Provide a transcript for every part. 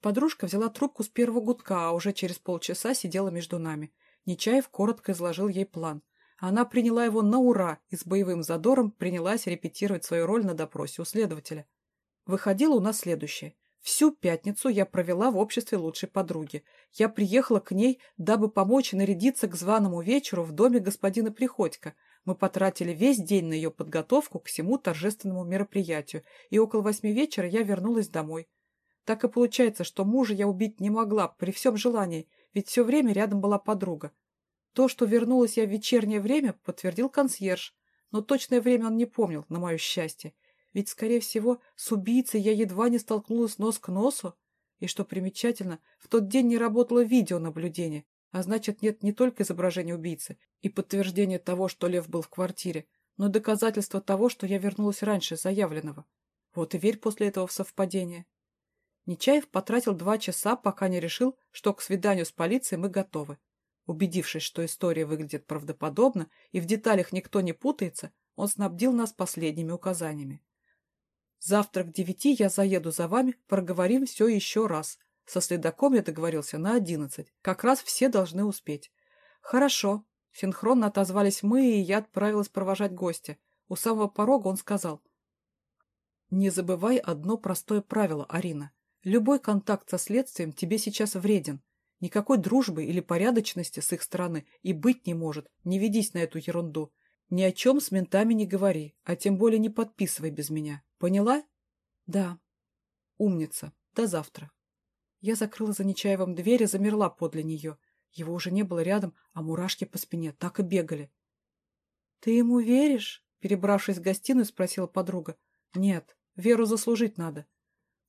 Подружка взяла трубку с первого гудка, а уже через полчаса сидела между нами. Нечаев коротко изложил ей план. Она приняла его на ура и с боевым задором принялась репетировать свою роль на допросе у следователя. Выходило у нас следующее. Всю пятницу я провела в обществе лучшей подруги. Я приехала к ней, дабы помочь нарядиться к званому вечеру в доме господина Приходько. Мы потратили весь день на ее подготовку к всему торжественному мероприятию, и около восьми вечера я вернулась домой. Так и получается, что мужа я убить не могла при всем желании, ведь все время рядом была подруга. То, что вернулась я в вечернее время, подтвердил консьерж, но точное время он не помнил, на мое счастье. Ведь, скорее всего, с убийцей я едва не столкнулась нос к носу. И, что примечательно, в тот день не работало видеонаблюдение, а значит, нет не только изображения убийцы и подтверждения того, что Лев был в квартире, но доказательства того, что я вернулась раньше заявленного. Вот и верь после этого в совпадение. Нечаев потратил два часа, пока не решил, что к свиданию с полицией мы готовы. Убедившись, что история выглядит правдоподобно и в деталях никто не путается, он снабдил нас последними указаниями. Завтра к девяти я заеду за вами, проговорим все еще раз. Со следаком я договорился на одиннадцать. Как раз все должны успеть. Хорошо. Синхронно отозвались мы, и я отправилась провожать гостя. У самого порога он сказал. Не забывай одно простое правило, Арина. Любой контакт со следствием тебе сейчас вреден. Никакой дружбы или порядочности с их стороны и быть не может. Не ведись на эту ерунду. Ни о чем с ментами не говори, а тем более не подписывай без меня. Поняла? Да. Умница. До завтра. Я закрыла за Нечаевым дверь и замерла подле нее. Его уже не было рядом, а мурашки по спине так и бегали. — Ты ему веришь? — перебравшись в гостиную, спросила подруга. — Нет, веру заслужить надо.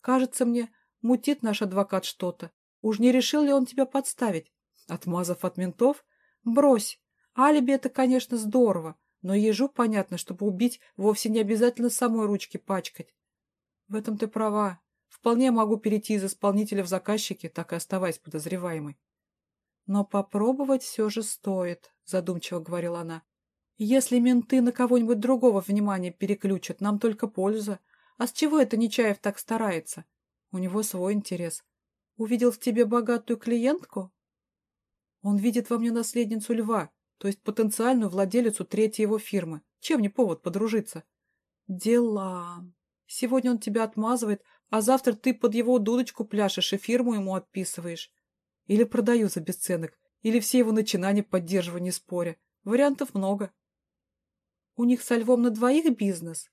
Кажется мне, мутит наш адвокат что-то. Уж не решил ли он тебя подставить? Отмазав от ментов? Брось. Алиби — это, конечно, здорово, но ежу понятно, чтобы убить, вовсе не обязательно самой ручки пачкать. В этом ты права. Вполне могу перейти из исполнителя в заказчики, так и оставаясь подозреваемой. Но попробовать все же стоит, задумчиво говорила она. Если менты на кого-нибудь другого внимание переключат, нам только польза. А с чего это Нечаев так старается? У него свой интерес. Увидел в тебе богатую клиентку? Он видит во мне наследницу льва, то есть потенциальную владелицу третьей его фирмы. Чем не повод подружиться? Дела. Сегодня он тебя отмазывает, а завтра ты под его дудочку пляшешь и фирму ему отписываешь. Или продаю за бесценок, или все его начинания поддерживаю, не споря. Вариантов много. У них со Львом на двоих бизнес?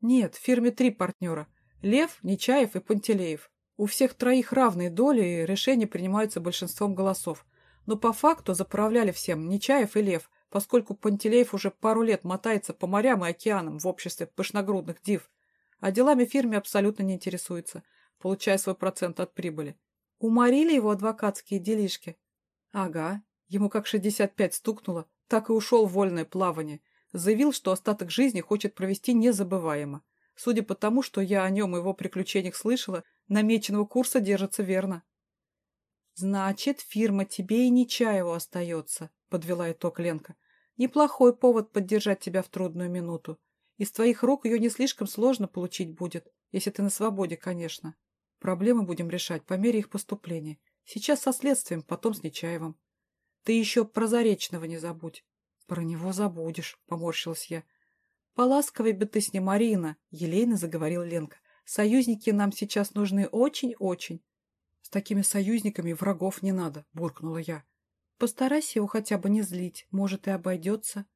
Нет, в фирме три партнера. Лев, Нечаев и Пантелеев. У всех троих равные доли, и решения принимаются большинством голосов. Но по факту заправляли всем Нечаев и Лев, поскольку Пантелеев уже пару лет мотается по морям и океанам в обществе пышногрудных див, а делами фирме абсолютно не интересуется, получая свой процент от прибыли. Уморили его адвокатские делишки? Ага, ему как 65 стукнуло, так и ушел в вольное плавание. Заявил, что остаток жизни хочет провести незабываемо. Судя по тому, что я о нем и его приключениях слышала, намеченного курса держится верно. «Значит, фирма тебе и Нечаеву остается», — подвела итог Ленка. «Неплохой повод поддержать тебя в трудную минуту. Из твоих рук ее не слишком сложно получить будет, если ты на свободе, конечно. Проблемы будем решать по мере их поступления. Сейчас со следствием, потом с Нечаевым. Ты еще про Заречного не забудь». «Про него забудешь», — поморщилась я. «Поласковой бы ты с ним, Марина», — елейно заговорил Ленка. «Союзники нам сейчас нужны очень-очень такими союзниками врагов не надо», — буркнула я. «Постарайся его хотя бы не злить, может, и обойдется».